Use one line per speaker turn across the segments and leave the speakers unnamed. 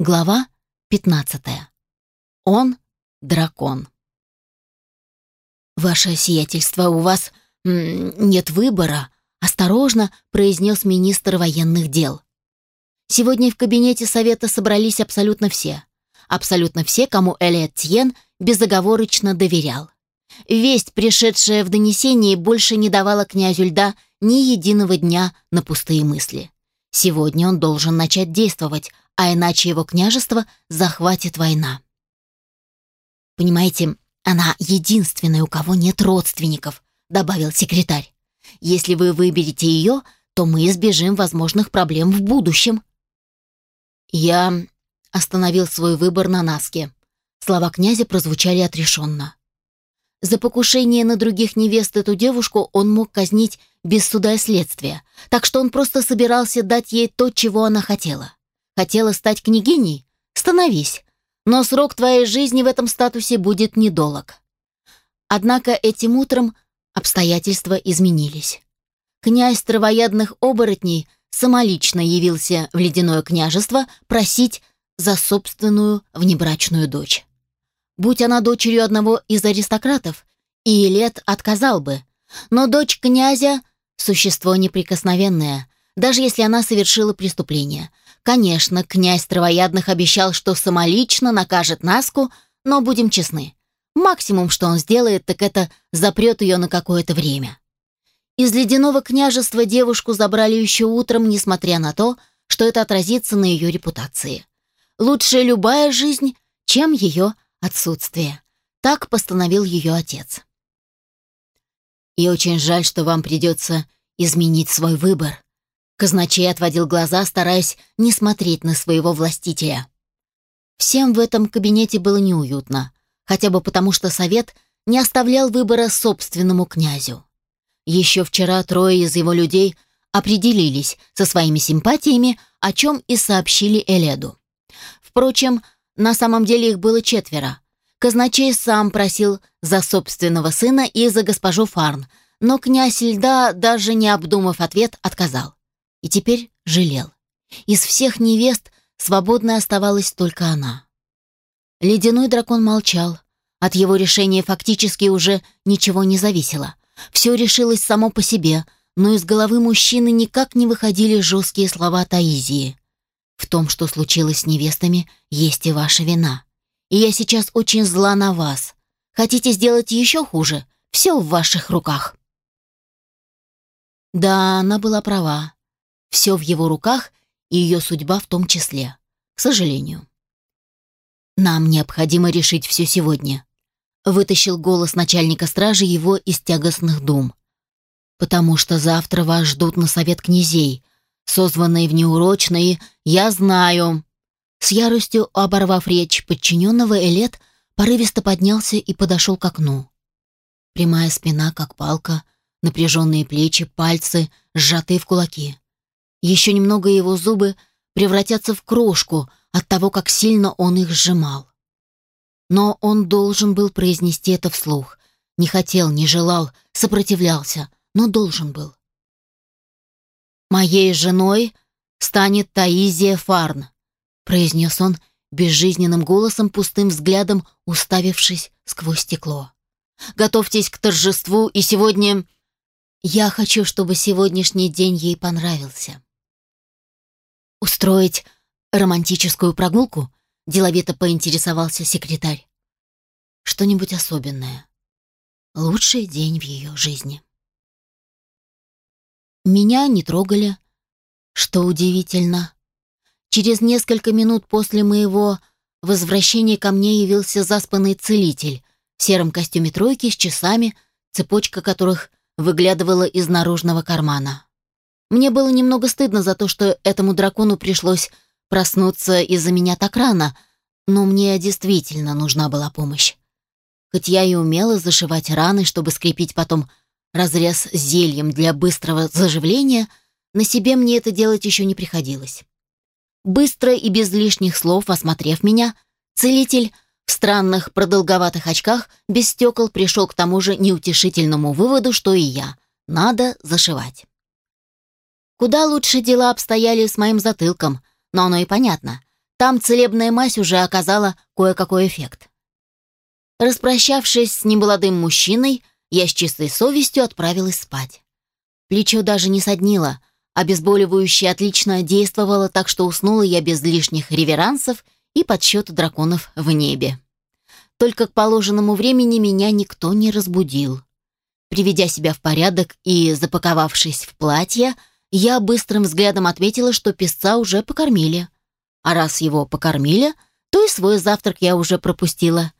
Глава 15. Он дракон. Ваше сиятельство, у вас нет выбора, осторожно произнес министр военных дел. Сегодня в кабинете совета собрались абсолютно все. Абсолютно все, кому Элиот Тьен безоговорочно доверял. Весть, пришедшая в донесении, больше не давала князю льда ни единого дня на пустые мысли. Сегодня он должен начать действовать, а иначе его княжество захватит война. Понимаете, она единственная, у кого нет родственников, добавил секретарь. Если вы выберете ее, то мы избежим возможных проблем в будущем. Я остановил свой выбор на Наске. Слова князя прозвучали отрешенно. За покушение на других невест эту девушку он мог казнить без суда и следствия, так что он просто собирался дать ей то, чего она хотела. Хотела стать княгиней? Становись. Но срок твоей жизни в этом статусе будет недолг. Однако этим утром обстоятельства изменились. Князь травоядных оборотней самолично явился в ледяное княжество просить за собственную внебрачную дочь. Будь она дочерью одного из аристократов, Иелет отказал бы. Но дочь князя — существо неприкосновенное, даже если она совершила преступление. Конечно, князь Травоядных обещал, что самолично накажет Наску, но будем честны. Максимум, что он сделает, так это запрет ее на какое-то время. Из ледяного княжества девушку забрали еще утром, несмотря на то, что это отразится на ее репутации. Лучше любая жизнь, чем ее отсутствие. Так постановил ее отец. И очень жаль, что вам придется изменить свой выбор, Казначей отводил глаза, стараясь не смотреть на своего властителя. Всем в этом кабинете было неуютно, хотя бы потому, что совет не оставлял выбора собственному князю. Еще вчера трое из его людей определились со своими симпатиями, о чем и сообщили Эледу. Впрочем, на самом деле их было четверо. Казначей сам просил за собственного сына и за госпожу Фарн, но князь льда, даже не обдумав ответ, отказал и теперь жалел. Из всех невест свободной оставалась только она. Ледяной дракон молчал. От его решения фактически уже ничего не зависело. Все решилось само по себе, но из головы мужчины никак не выходили жесткие слова Таизии. «В том, что случилось с невестами, есть и ваша вина. И я сейчас очень зла на вас. Хотите сделать еще хуже? Все в ваших руках». Да, она была права. Все в его руках и ее судьба в том числе. К сожалению. «Нам необходимо решить все сегодня», — вытащил голос начальника стражи его из тягостных дум. «Потому что завтра вас ждут на совет князей, созванные в неурочные «Я знаю». С яростью оборвав речь подчиненного, Элет порывисто поднялся и подошел к окну. Прямая спина, как палка, напряженные плечи, пальцы, сжатые в кулаки. Еще немного его зубы превратятся в крошку от того, как сильно он их сжимал. Но он должен был произнести это вслух. Не хотел, не желал, сопротивлялся, но должен был. «Моей женой станет Таизия Фарн», — произнес он безжизненным голосом, пустым взглядом уставившись сквозь стекло. «Готовьтесь к торжеству, и сегодня...» «Я хочу, чтобы сегодняшний день ей понравился». «Устроить романтическую прогулку?» — деловито поинтересовался секретарь. «Что-нибудь особенное. Лучший день в ее жизни». Меня не трогали, что удивительно. Через несколько минут после моего возвращения ко мне явился заспанный целитель в сером костюме тройки с часами, цепочка которых выглядывала из наружного кармана. Мне было немного стыдно за то, что этому дракону пришлось проснуться из-за меня так рано, но мне действительно нужна была помощь. Хоть я и умела зашивать раны, чтобы скрепить потом разрез зельем для быстрого заживления, на себе мне это делать еще не приходилось. Быстро и без лишних слов осмотрев меня, целитель в странных продолговатых очках без стекол пришел к тому же неутешительному выводу, что и я. Надо зашивать. Куда лучше дела обстояли с моим затылком, но оно и понятно. Там целебная мазь уже оказала кое-какой эффект. Распрощавшись с немолодым мужчиной, я с чистой совестью отправилась спать. Плечо даже не соднило, обезболивающее отлично действовало, так что уснула я без лишних реверансов и подсчета драконов в небе. Только к положенному времени меня никто не разбудил. Приведя себя в порядок и запаковавшись в платье, я быстрым взглядом отметила, что песца уже покормили. А раз его покормили, то и свой завтрак я уже пропустила.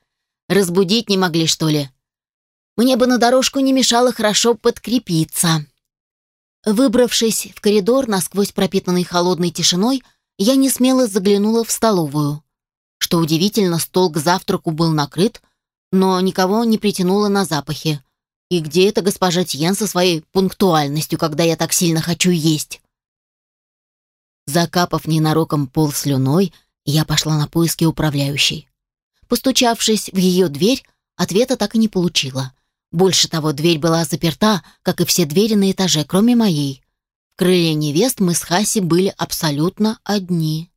Разбудить не могли, что ли? Мне бы на дорожку не мешало хорошо подкрепиться. Выбравшись в коридор, насквозь пропитанный холодной тишиной, я не смело заглянула в столовую. Что удивительно, стол к завтраку был накрыт, но никого не притянуло на запахи. И где эта госпожа Тьен со своей пунктуальностью, когда я так сильно хочу есть? Закапав ненароком пол слюной, я пошла на поиски управляющей. Постучавшись в ее дверь, ответа так и не получила. Больше того, дверь была заперта, как и все двери на этаже, кроме моей. В крыле невест мы с Хаси были абсолютно одни.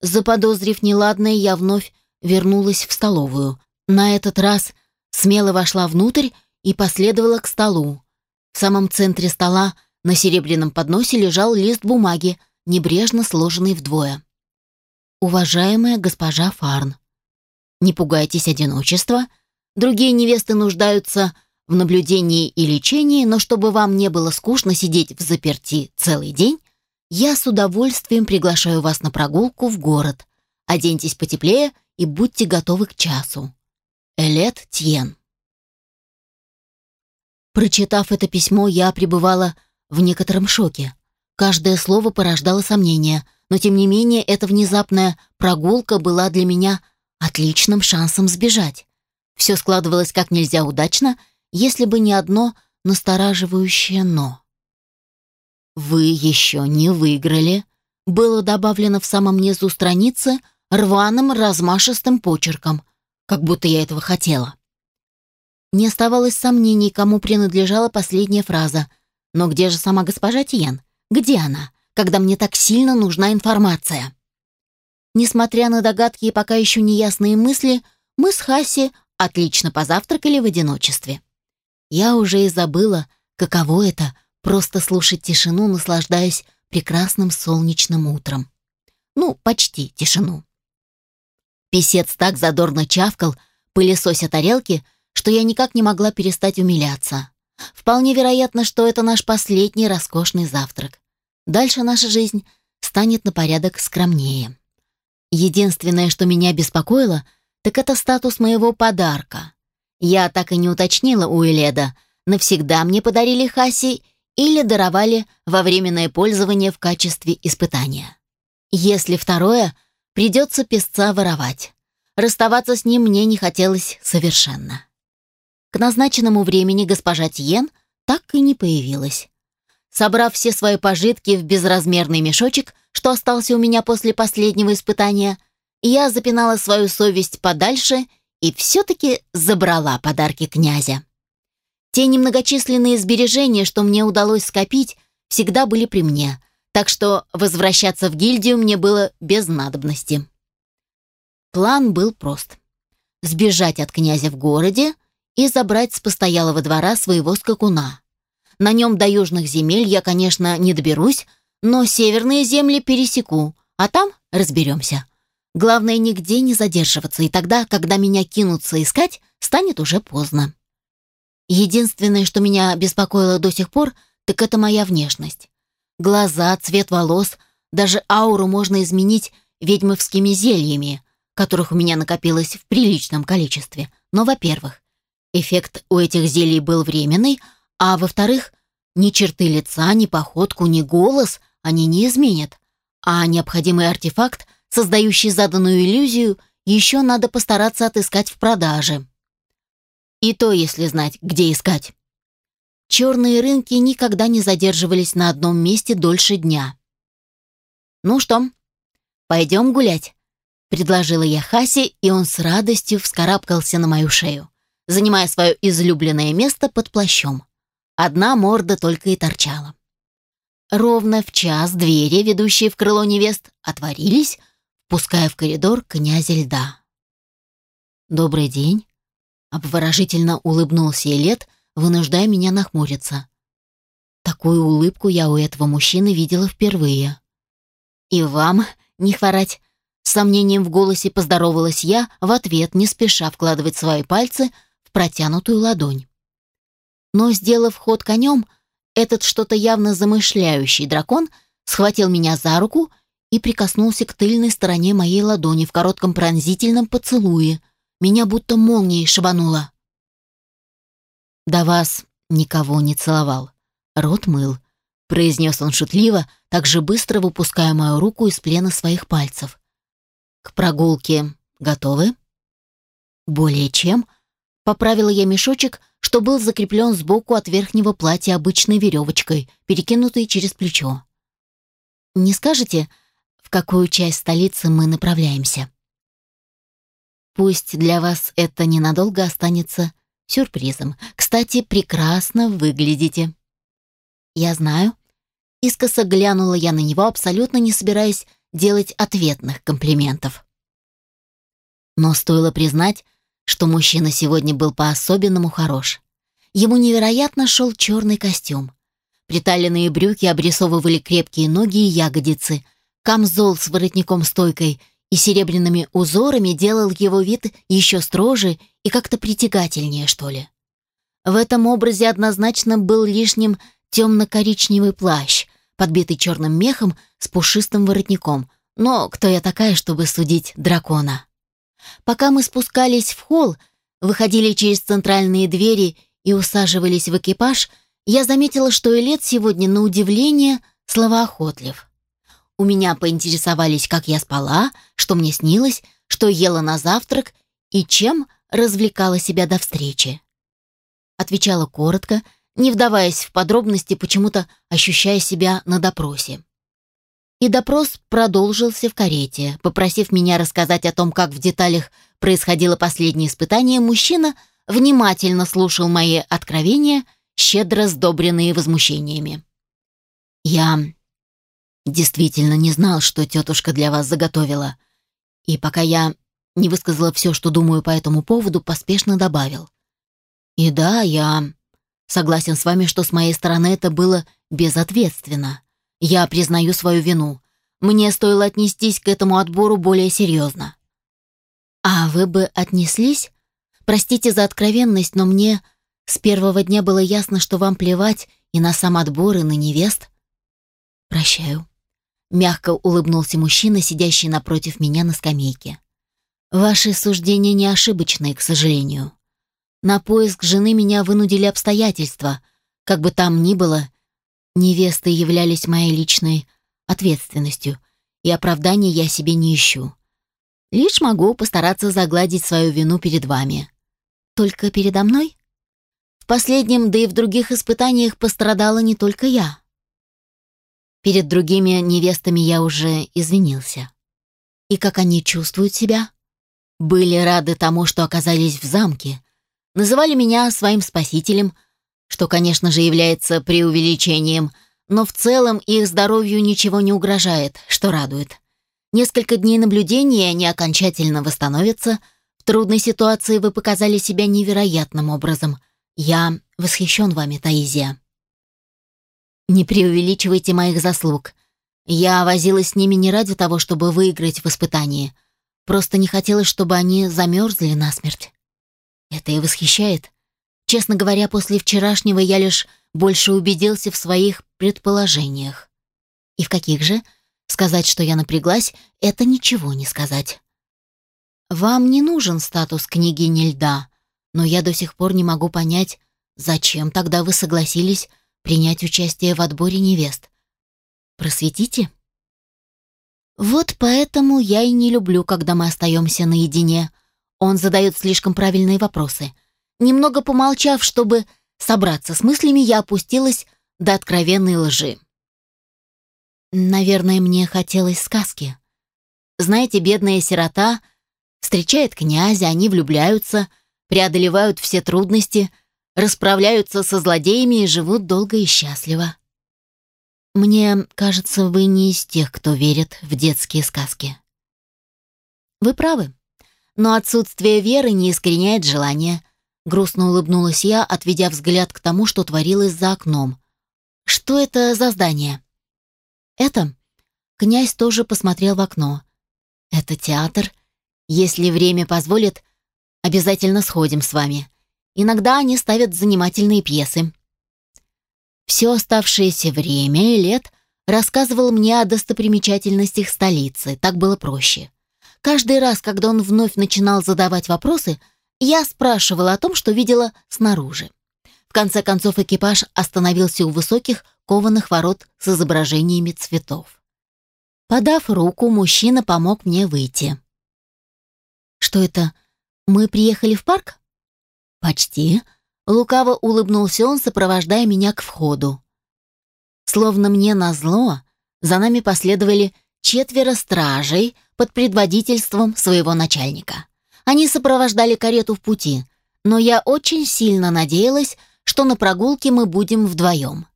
Заподозрив неладное, я вновь вернулась в столовую. На этот раз смело вошла внутрь и последовала к столу. В самом центре стола на серебряном подносе лежал лист бумаги, небрежно сложенный вдвое. «Уважаемая госпожа Фарн, не пугайтесь одиночества. Другие невесты нуждаются в наблюдении и лечении, но чтобы вам не было скучно сидеть в заперти целый день, я с удовольствием приглашаю вас на прогулку в город. Оденьтесь потеплее и будьте готовы к часу. Элет Тьен. Прочитав это письмо, я пребывала в некотором шоке. Каждое слово порождало сомнения, но тем не менее эта внезапная прогулка была для меня отличным шансом сбежать. Все складывалось как нельзя удачно, если бы не одно настораживающее «но». «Вы еще не выиграли», было добавлено в самом низу страницы рваным размашистым почерком, как будто я этого хотела. Не оставалось сомнений, кому принадлежала последняя фраза. Но где же сама госпожа Тиен? Где она, когда мне так сильно нужна информация? Несмотря на догадки и пока еще неясные мысли, мы с Хаси отлично позавтракали в одиночестве. Я уже и забыла, каково это — просто слушать тишину, наслаждаясь прекрасным солнечным утром. Ну, почти тишину. Песец так задорно чавкал, пылесося тарелки — что я никак не могла перестать умиляться. Вполне вероятно, что это наш последний роскошный завтрак. Дальше наша жизнь станет на порядок скромнее. Единственное, что меня беспокоило, так это статус моего подарка. Я так и не уточнила у Эледа, навсегда мне подарили Хаси или даровали во временное пользование в качестве испытания. Если второе, придется песца воровать. Расставаться с ним мне не хотелось совершенно. К назначенному времени госпожа Тьен так и не появилась. Собрав все свои пожитки в безразмерный мешочек, что остался у меня после последнего испытания, я запинала свою совесть подальше и все-таки забрала подарки князя. Те немногочисленные сбережения, что мне удалось скопить, всегда были при мне, так что возвращаться в гильдию мне было без надобности. План был прост. Сбежать от князя в городе, и забрать с постоялого двора своего скакуна. На нем до южных земель я, конечно, не доберусь, но северные земли пересеку, а там разберемся. Главное, нигде не задерживаться, и тогда, когда меня кинутся искать, станет уже поздно. Единственное, что меня беспокоило до сих пор, так это моя внешность. Глаза, цвет волос, даже ауру можно изменить ведьмовскими зельями, которых у меня накопилось в приличном количестве. Но, во-первых, Эффект у этих зелий был временный, а во-вторых, ни черты лица, ни походку, ни голос они не изменят, а необходимый артефакт, создающий заданную иллюзию, еще надо постараться отыскать в продаже. И то, если знать, где искать. Черные рынки никогда не задерживались на одном месте дольше дня. «Ну что, пойдем гулять?» — предложила я Хасе, и он с радостью вскарабкался на мою шею занимая свое излюбленное место под плащом. Одна морда только и торчала. Ровно в час двери, ведущие в крыло невест, отворились, пуская в коридор князя льда. «Добрый день», — обворожительно улыбнулся Елет, вынуждая меня нахмуриться. Такую улыбку я у этого мужчины видела впервые. «И вам не хворать», — с сомнением в голосе поздоровалась я, в ответ не спеша вкладывать свои пальцы протянутую ладонь. Но, сделав ход конем, этот что-то явно замышляющий дракон схватил меня за руку и прикоснулся к тыльной стороне моей ладони в коротком пронзительном поцелуе. Меня будто молнией шибануло. «До вас никого не целовал. Рот мыл», — произнес он шутливо, так же быстро выпуская мою руку из плена своих пальцев. «К прогулке готовы?» «Более чем», — поправила я мешочек, что был закреплен сбоку от верхнего платья обычной веревочкой, перекинутой через плечо. «Не скажете, в какую часть столицы мы направляемся?» «Пусть для вас это ненадолго останется сюрпризом. Кстати, прекрасно выглядите». «Я знаю». Искоса глянула я на него, абсолютно не собираясь делать ответных комплиментов. Но стоило признать, что мужчина сегодня был по-особенному хорош. Ему невероятно шел черный костюм. Приталенные брюки обрисовывали крепкие ноги и ягодицы. Камзол с воротником-стойкой и серебряными узорами делал его вид еще строже и как-то притягательнее, что ли. В этом образе однозначно был лишним темно-коричневый плащ, подбитый черным мехом с пушистым воротником. Но кто я такая, чтобы судить дракона? Пока мы спускались в холл, выходили через центральные двери и усаживались в экипаж, я заметила, что Элет сегодня, на удивление, словоохотлив. У меня поинтересовались, как я спала, что мне снилось, что ела на завтрак и чем развлекала себя до встречи. Отвечала коротко, не вдаваясь в подробности, почему-то ощущая себя на допросе. И допрос продолжился в карете. Попросив меня рассказать о том, как в деталях происходило последнее испытание, мужчина внимательно слушал мои откровения, щедро сдобренные возмущениями. «Я действительно не знал, что тетушка для вас заготовила. И пока я не высказала все, что думаю по этому поводу, поспешно добавил. И да, я согласен с вами, что с моей стороны это было безответственно. Я признаю свою вину. Мне стоило отнестись к этому отбору более серьезно. А вы бы отнеслись? Простите за откровенность, но мне с первого дня было ясно, что вам плевать и на сам отбор, и на невест. Прощаю. Мягко улыбнулся мужчина, сидящий напротив меня на скамейке. Ваши суждения не ошибочные, к сожалению. На поиск жены меня вынудили обстоятельства. Как бы там ни было, Невесты являлись моей личной ответственностью, и оправдания я себе не ищу. Лишь могу постараться загладить свою вину перед вами. Только передо мной? В последнем, да и в других испытаниях пострадала не только я. Перед другими невестами я уже извинился. И как они чувствуют себя? Были рады тому, что оказались в замке. Называли меня своим спасителем — что, конечно же, является преувеличением, но в целом их здоровью ничего не угрожает, что радует. Несколько дней наблюдения, они окончательно восстановятся. В трудной ситуации вы показали себя невероятным образом. Я восхищен вами, Таизия. Не преувеличивайте моих заслуг. Я возилась с ними не ради того, чтобы выиграть в испытании. Просто не хотелось, чтобы они замерзли насмерть. Это и восхищает. Честно говоря, после вчерашнего я лишь больше убедился в своих предположениях. И в каких же? Сказать, что я напряглась, это ничего не сказать. Вам не нужен статус княгини льда, но я до сих пор не могу понять, зачем тогда вы согласились принять участие в отборе невест. Просветите? Вот поэтому я и не люблю, когда мы остаемся наедине. Он задает слишком правильные вопросы — Немного помолчав, чтобы собраться с мыслями, я опустилась до откровенной лжи. Наверное, мне хотелось сказки. Знаете, бедная сирота встречает князя, они влюбляются, преодолевают все трудности, расправляются со злодеями и живут долго и счастливо. Мне кажется, вы не из тех, кто верит в детские сказки. Вы правы. Но отсутствие веры не искореняет желания. Грустно улыбнулась я, отведя взгляд к тому, что творилось за окном. Что это за здание? Это? Князь тоже посмотрел в окно. Это театр. Если время позволит, обязательно сходим с вами. Иногда они ставят занимательные пьесы. Все оставшееся время и лет рассказывал мне о достопримечательностях столицы, так было проще. Каждый раз, когда он вновь начинал задавать вопросы, я спрашивала о том, что видела снаружи. В конце концов экипаж остановился у высоких кованых ворот с изображениями цветов. Подав руку, мужчина помог мне выйти. «Что это? Мы приехали в парк?» «Почти», Лукаво улыбнулся он, сопровождая меня к входу. Словно мне назло, за нами последовали четверо стражей под предводительством своего начальника. Они сопровождали карету в пути, но я очень сильно надеялась, что на прогулке мы будем вдвоем.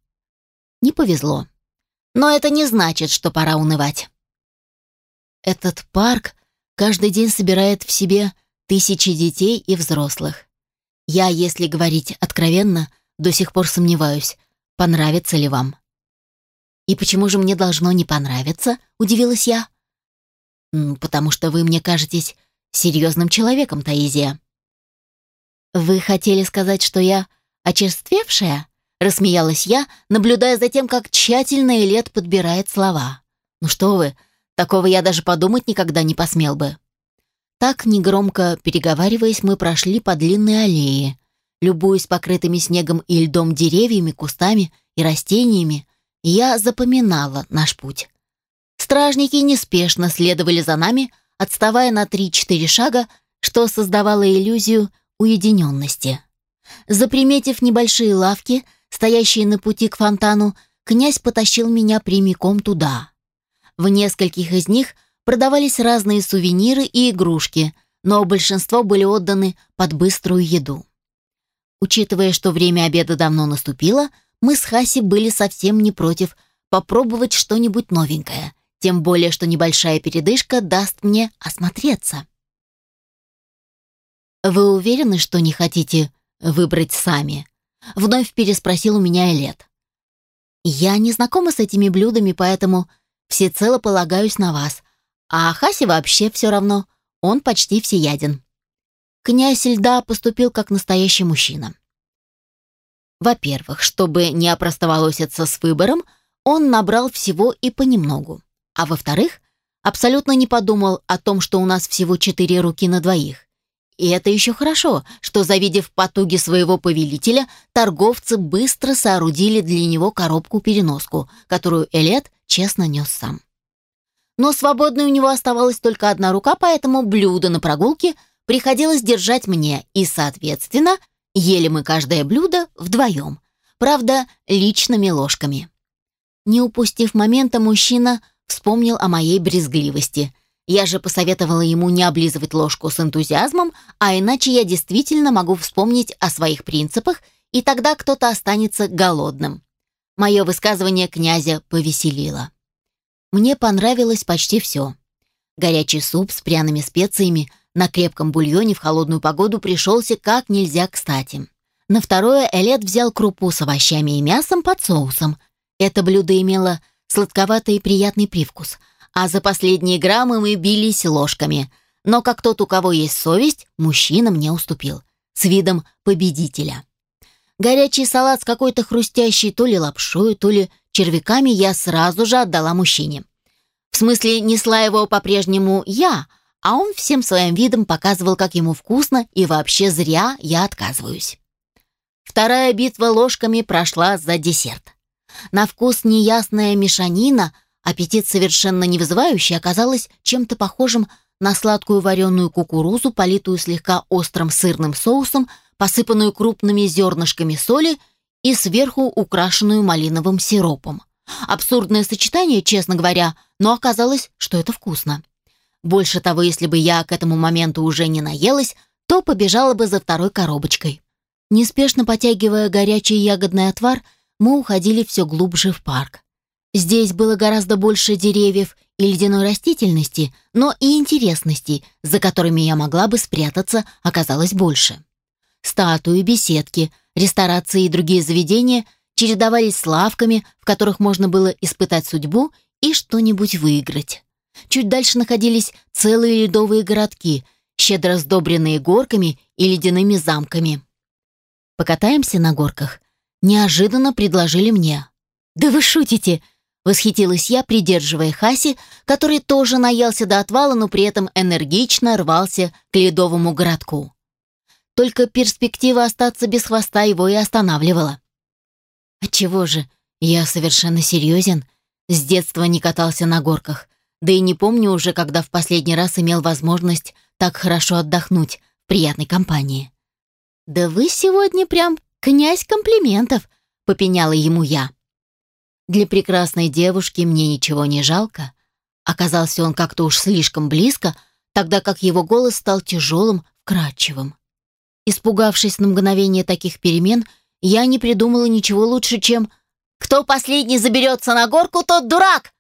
Не повезло. Но это не значит, что пора унывать. Этот парк каждый день собирает в себе тысячи детей и взрослых. Я, если говорить откровенно, до сих пор сомневаюсь, понравится ли вам. «И почему же мне должно не понравиться?» — удивилась я. «Потому что вы мне кажетесь серьезным человеком, Таизия». «Вы хотели сказать, что я очерствевшая?» — рассмеялась я, наблюдая за тем, как тщательно Элет подбирает слова. «Ну что вы, такого я даже подумать никогда не посмел бы». Так, негромко переговариваясь, мы прошли по длинной аллее, любуясь покрытыми снегом и льдом деревьями, кустами и растениями, я запоминала наш путь. Стражники неспешно следовали за нами, отставая на 3-4 шага, что создавало иллюзию уединенности. Заприметив небольшие лавки, стоящие на пути к фонтану, князь потащил меня прямиком туда. В нескольких из них продавались разные сувениры и игрушки, но большинство были отданы под быструю еду. Учитывая, что время обеда давно наступило, мы с Хаси были совсем не против попробовать что-нибудь новенькое, тем более, что небольшая передышка даст мне осмотреться. «Вы уверены, что не хотите выбрать сами?» — вновь переспросил у меня Элет. «Я не знакома с этими блюдами, поэтому всецело полагаюсь на вас, а Хаси вообще все равно, он почти всеяден. Князь льда поступил как настоящий мужчина. Во-первых, чтобы не опростоволоситься с выбором, он набрал всего и понемногу. А во-вторых, абсолютно не подумал о том, что у нас всего четыре руки на двоих. И это еще хорошо, что, завидев потуги своего повелителя, торговцы быстро соорудили для него коробку-переноску, которую Элет честно нес сам но свободной у него оставалась только одна рука, поэтому блюдо на прогулке приходилось держать мне, и, соответственно, ели мы каждое блюдо вдвоем, правда, личными ложками. Не упустив момента, мужчина вспомнил о моей брезгливости. Я же посоветовала ему не облизывать ложку с энтузиазмом, а иначе я действительно могу вспомнить о своих принципах, и тогда кто-то останется голодным. Мое высказывание князя повеселило. Мне понравилось почти все. Горячий суп с пряными специями на крепком бульоне в холодную погоду пришелся как нельзя кстати. На второе Элет взял крупу с овощами и мясом под соусом. Это блюдо имело сладковатый и приятный привкус, а за последние граммы мы бились ложками. Но как тот, у кого есть совесть, мужчина мне уступил. С видом победителя. Горячий салат с какой-то хрустящей то ли лапшой, то ли червяками я сразу же отдала мужчине. В смысле, несла его по-прежнему я, а он всем своим видом показывал, как ему вкусно, и вообще зря я отказываюсь. Вторая битва ложками прошла за десерт. На вкус неясная мешанина, аппетит совершенно не вызывающий, оказалась чем-то похожим на сладкую вареную кукурузу, политую слегка острым сырным соусом, посыпанную крупными зернышками соли и сверху украшенную малиновым сиропом. Абсурдное сочетание, честно говоря, но оказалось, что это вкусно. Больше того, если бы я к этому моменту уже не наелась, то побежала бы за второй коробочкой. Неспешно потягивая горячий ягодный отвар, мы уходили все глубже в парк. Здесь было гораздо больше деревьев и ледяной растительности, но и интересностей, за которыми я могла бы спрятаться, оказалось больше. Статуи, беседки, ресторации и другие заведения чередовались с лавками, в которых можно было испытать судьбу и что-нибудь выиграть. Чуть дальше находились целые ледовые городки, щедро сдобренные горками и ледяными замками. «Покатаемся на горках?» Неожиданно предложили мне. «Да вы шутите!» Восхитилась я, придерживая Хаси, который тоже наелся до отвала, но при этом энергично рвался к ледовому городку. Только перспектива остаться без хвоста его и останавливала. Отчего же? Я совершенно серьезен. С детства не катался на горках. Да и не помню уже, когда в последний раз имел возможность так хорошо отдохнуть в приятной компании. «Да вы сегодня прям князь комплиментов», — попеняла ему я. Для прекрасной девушки мне ничего не жалко. Оказался он как-то уж слишком близко, тогда как его голос стал тяжелым, вкрадчивым. Испугавшись на мгновение таких перемен, я не придумала ничего лучше, чем «Кто последний заберется на горку, тот дурак!»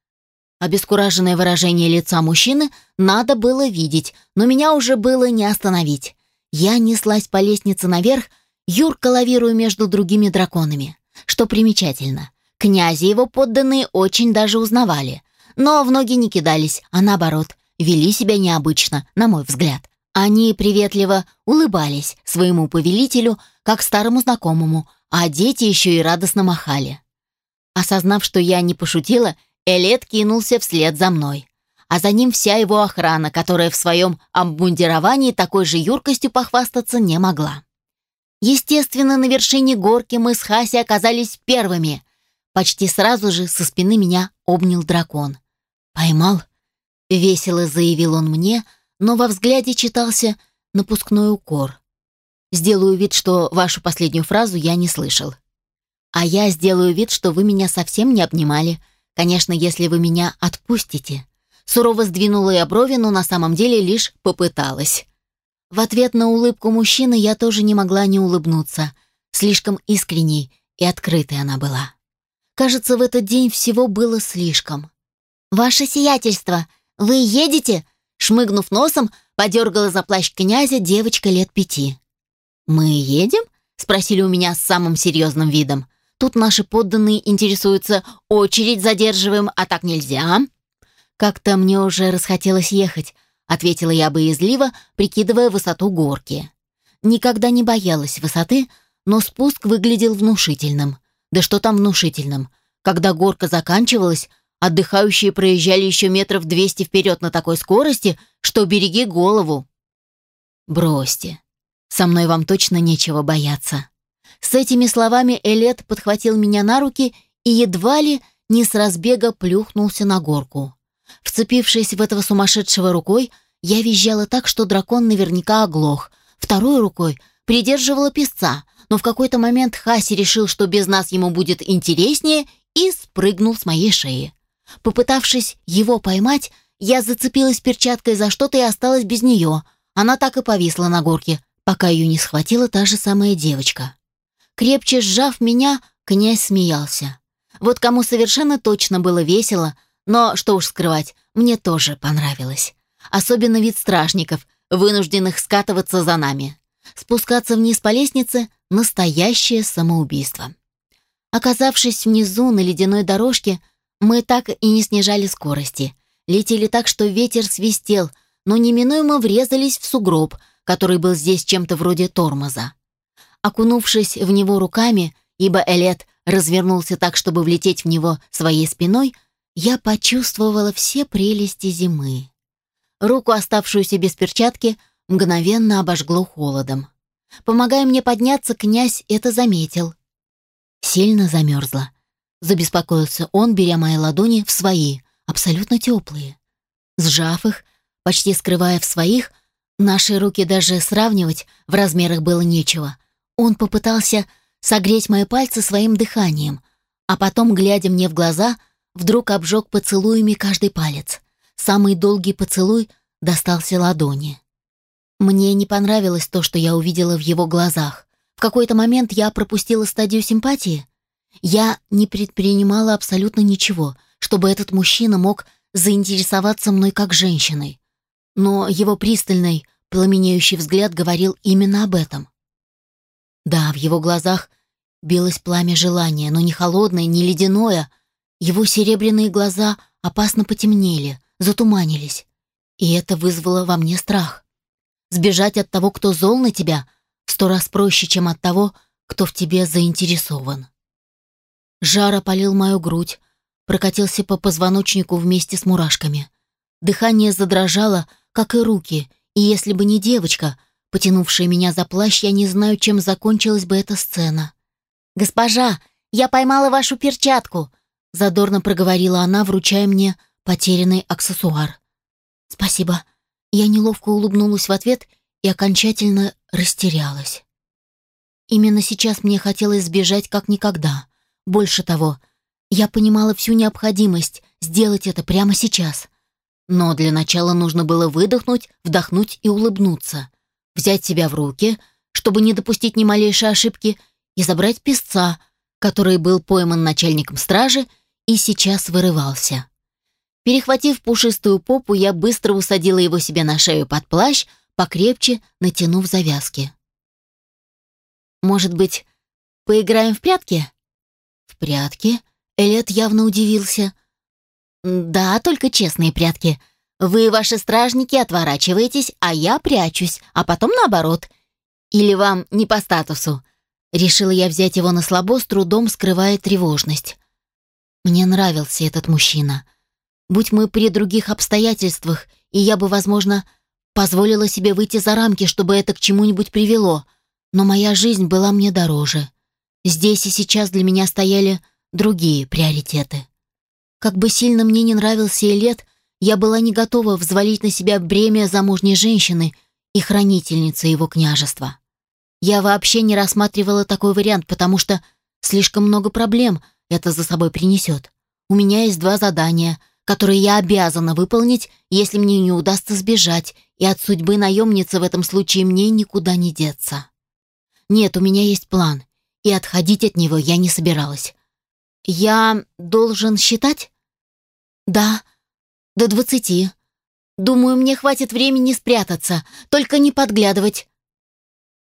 Обескураженное выражение лица мужчины надо было видеть, но меня уже было не остановить. Я неслась по лестнице наверх, юрко лавируя между другими драконами. Что примечательно, Князя его подданные очень даже узнавали, но в ноги не кидались, а наоборот, вели себя необычно, на мой взгляд. Они приветливо улыбались своему повелителю, как старому знакомому, а дети еще и радостно махали. Осознав, что я не пошутила, Элет кинулся вслед за мной. А за ним вся его охрана, которая в своем обмундировании такой же юркостью похвастаться не могла. Естественно, на вершине горки мы с Хаси оказались первыми. Почти сразу же со спины меня обнял дракон. «Поймал?» — весело заявил он мне, но во взгляде читался напускной укор. «Сделаю вид, что вашу последнюю фразу я не слышал. А я сделаю вид, что вы меня совсем не обнимали. Конечно, если вы меня отпустите». Сурово сдвинула я брови, но на самом деле лишь попыталась. В ответ на улыбку мужчины я тоже не могла не улыбнуться. Слишком искренней и открытой она была. Кажется, в этот день всего было слишком. «Ваше сиятельство, вы едете?» Шмыгнув носом, подергала за плащ князя девочка лет пяти. «Мы едем?» — спросили у меня с самым серьезным видом. «Тут наши подданные интересуются, очередь задерживаем, а так нельзя». «Как-то мне уже расхотелось ехать», — ответила я боязливо, прикидывая высоту горки. Никогда не боялась высоты, но спуск выглядел внушительным. Да что там внушительным. Когда горка заканчивалась, отдыхающие проезжали еще метров двести вперед на такой скорости, что береги голову. «Бросьте. Со мной вам точно нечего бояться». С этими словами Элет подхватил меня на руки и едва ли не с разбега плюхнулся на горку. Вцепившись в этого сумасшедшего рукой, я визжала так, что дракон наверняка оглох. Второй рукой придерживала песца, но в какой-то момент Хаси решил, что без нас ему будет интереснее, и спрыгнул с моей шеи. Попытавшись его поймать, я зацепилась перчаткой за что-то и осталась без нее. Она так и повисла на горке, пока ее не схватила та же самая девочка. Крепче сжав меня, князь смеялся. Вот кому совершенно точно было весело, но, что уж скрывать, мне тоже понравилось. Особенно вид стражников, вынужденных скатываться за нами. Спускаться вниз по лестнице — настоящее самоубийство. Оказавшись внизу на ледяной дорожке, мы так и не снижали скорости. Летели так, что ветер свистел, но неминуемо врезались в сугроб, который был здесь чем-то вроде тормоза. Окунувшись в него руками, ибо Элет развернулся так, чтобы влететь в него своей спиной, я почувствовала все прелести зимы. Руку, оставшуюся без перчатки, мгновенно обожгло холодом. Помогая мне подняться, князь это заметил. Сильно замерзла. Забеспокоился он, беря мои ладони в свои, абсолютно теплые. Сжав их, почти скрывая в своих, наши руки даже сравнивать в размерах было нечего. Он попытался согреть мои пальцы своим дыханием, а потом, глядя мне в глаза, вдруг обжег поцелуями каждый палец. Самый долгий поцелуй достался ладони. Мне не понравилось то, что я увидела в его глазах. В какой-то момент я пропустила стадию симпатии. Я не предпринимала абсолютно ничего, чтобы этот мужчина мог заинтересоваться мной как женщиной. Но его пристальный, пламенеющий взгляд говорил именно об этом. Да, в его глазах билось пламя желания, но не холодное, не ледяное. Его серебряные глаза опасно потемнели, затуманились. И это вызвало во мне страх. Сбежать от того, кто зол на тебя, сто раз проще, чем от того, кто в тебе заинтересован. Жар опалил мою грудь, прокатился по позвоночнику вместе с мурашками. Дыхание задрожало, как и руки, и если бы не девочка, потянувшая меня за плащ, я не знаю, чем закончилась бы эта сцена. «Госпожа, я поймала вашу перчатку!» Задорно проговорила она, вручая мне потерянный аксессуар. «Спасибо». Я неловко улыбнулась в ответ и окончательно растерялась. Именно сейчас мне хотелось сбежать как никогда. Больше того, я понимала всю необходимость сделать это прямо сейчас. Но для начала нужно было выдохнуть, вдохнуть и улыбнуться. Взять себя в руки, чтобы не допустить ни малейшей ошибки, и забрать песца, который был пойман начальником стражи и сейчас вырывался. Перехватив пушистую попу, я быстро усадила его себе на шею под плащ, покрепче натянув завязки. «Может быть, поиграем в прятки?» «В прятки?» Элет явно удивился. «Да, только честные прятки. Вы, ваши стражники, отворачиваетесь, а я прячусь, а потом наоборот. Или вам не по статусу?» Решила я взять его на слабо, с трудом скрывая тревожность. Мне нравился этот мужчина. Будь мы при других обстоятельствах, и я бы, возможно, позволила себе выйти за рамки, чтобы это к чему-нибудь привело, но моя жизнь была мне дороже. Здесь и сейчас для меня стояли другие приоритеты. Как бы сильно мне не нравился Элет, я была не готова взвалить на себя бремя замужней женщины и хранительницы его княжества. Я вообще не рассматривала такой вариант, потому что слишком много проблем это за собой принесет. У меня есть два задания — которые я обязана выполнить, если мне не удастся сбежать, и от судьбы наемницы в этом случае мне никуда не деться. Нет, у меня есть план, и отходить от него я не собиралась. Я должен считать? Да, до двадцати. Думаю, мне хватит времени спрятаться, только не подглядывать.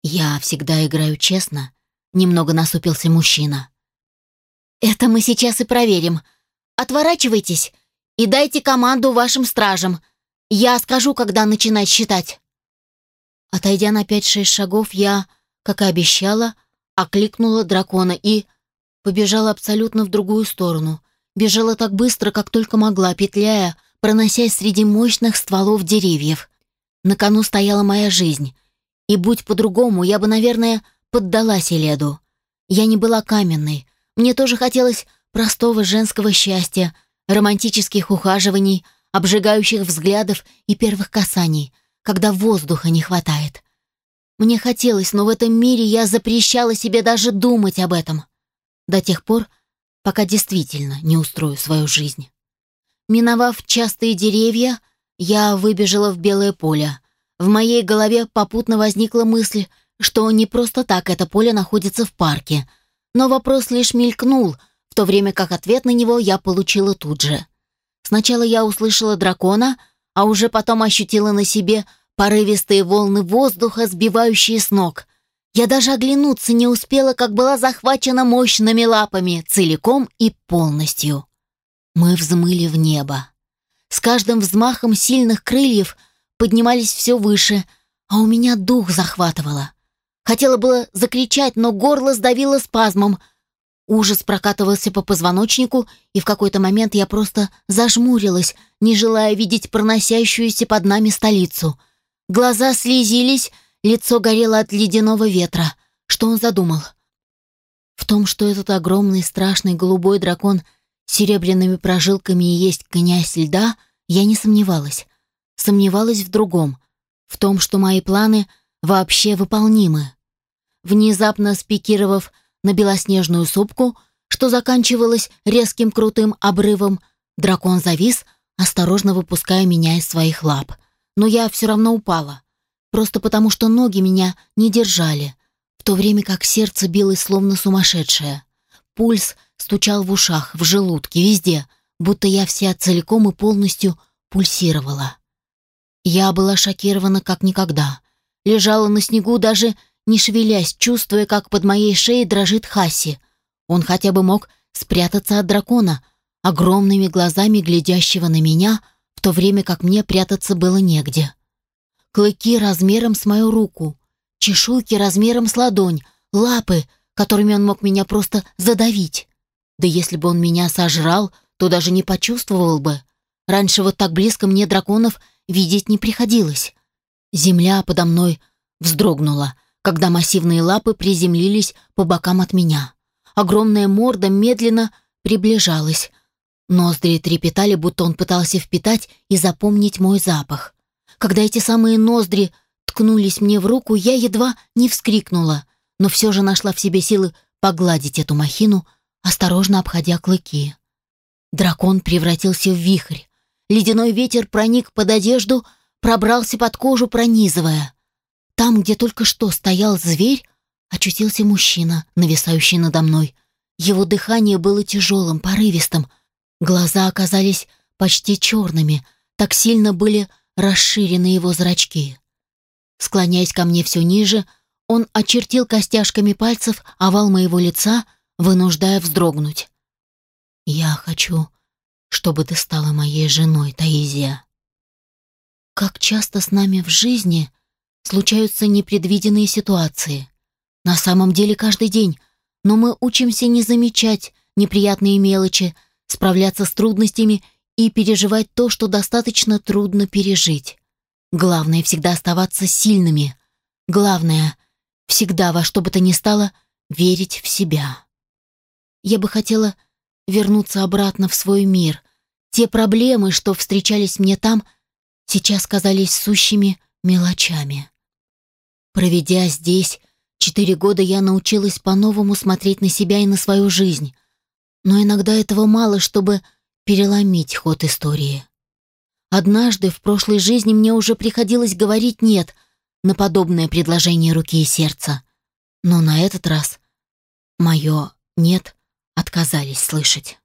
Я всегда играю честно, немного насупился мужчина. Это мы сейчас и проверим. Отворачивайтесь, и дайте команду вашим стражам. Я скажу, когда начинать считать». Отойдя на пять-шесть шагов, я, как и обещала, окликнула дракона и побежала абсолютно в другую сторону. Бежала так быстро, как только могла, петляя, проносясь среди мощных стволов деревьев. На кону стояла моя жизнь. И будь по-другому, я бы, наверное, поддалась Эледу. Я не была каменной. Мне тоже хотелось простого женского счастья, романтических ухаживаний, обжигающих взглядов и первых касаний, когда воздуха не хватает. Мне хотелось, но в этом мире я запрещала себе даже думать об этом. До тех пор, пока действительно не устрою свою жизнь. Миновав частые деревья, я выбежала в белое поле. В моей голове попутно возникла мысль, что не просто так это поле находится в парке. Но вопрос лишь мелькнул — в то время как ответ на него я получила тут же. Сначала я услышала дракона, а уже потом ощутила на себе порывистые волны воздуха, сбивающие с ног. Я даже оглянуться не успела, как была захвачена мощными лапами, целиком и полностью. Мы взмыли в небо. С каждым взмахом сильных крыльев поднимались все выше, а у меня дух захватывало. Хотела было закричать, но горло сдавило спазмом — Ужас прокатывался по позвоночнику, и в какой-то момент я просто зажмурилась, не желая видеть проносящуюся под нами столицу. Глаза слезились, лицо горело от ледяного ветра. Что он задумал? В том, что этот огромный страшный голубой дракон с серебряными прожилками и есть князь льда, я не сомневалась. Сомневалась в другом, в том, что мои планы вообще выполнимы. Внезапно спикировав на белоснежную сопку, что заканчивалась резким крутым обрывом, дракон завис, осторожно выпуская меня из своих лап. Но я все равно упала, просто потому что ноги меня не держали, в то время как сердце билось словно сумасшедшее. Пульс стучал в ушах, в желудке, везде, будто я вся целиком и полностью пульсировала. Я была шокирована как никогда. Лежала на снегу, даже не шевелясь, чувствуя, как под моей шеей дрожит Хаси. Он хотя бы мог спрятаться от дракона, огромными глазами глядящего на меня, в то время как мне прятаться было негде. Клыки размером с мою руку, чешуйки размером с ладонь, лапы, которыми он мог меня просто задавить. Да если бы он меня сожрал, то даже не почувствовал бы. Раньше вот так близко мне драконов видеть не приходилось. Земля подо мной вздрогнула, когда массивные лапы приземлились по бокам от меня. Огромная морда медленно приближалась. Ноздри трепетали, будто он пытался впитать и запомнить мой запах. Когда эти самые ноздри ткнулись мне в руку, я едва не вскрикнула, но все же нашла в себе силы погладить эту махину, осторожно обходя клыки. Дракон превратился в вихрь. Ледяной ветер проник под одежду, пробрался под кожу, пронизывая. Там, где только что стоял зверь, очутился мужчина, нависающий надо мной. Его дыхание было тяжелым, порывистым. Глаза оказались почти черными, так сильно были расширены его зрачки. Склоняясь ко мне все ниже, он очертил костяшками пальцев овал моего лица, вынуждая вздрогнуть. «Я хочу, чтобы ты стала моей женой, Таизия». Как часто с нами в жизни случаются непредвиденные ситуации. На самом деле каждый день, но мы учимся не замечать неприятные мелочи, справляться с трудностями и переживать то, что достаточно трудно пережить. Главное всегда оставаться сильными. Главное всегда во что бы то ни стало верить в себя. Я бы хотела вернуться обратно в свой мир. Те проблемы, что встречались мне там, сейчас казались сущими мелочами. Проведя здесь четыре года, я научилась по-новому смотреть на себя и на свою жизнь. Но иногда этого мало, чтобы переломить ход истории. Однажды в прошлой жизни мне уже приходилось говорить «нет» на подобное предложение руки и сердца. Но на этот раз мое «нет» отказались слышать.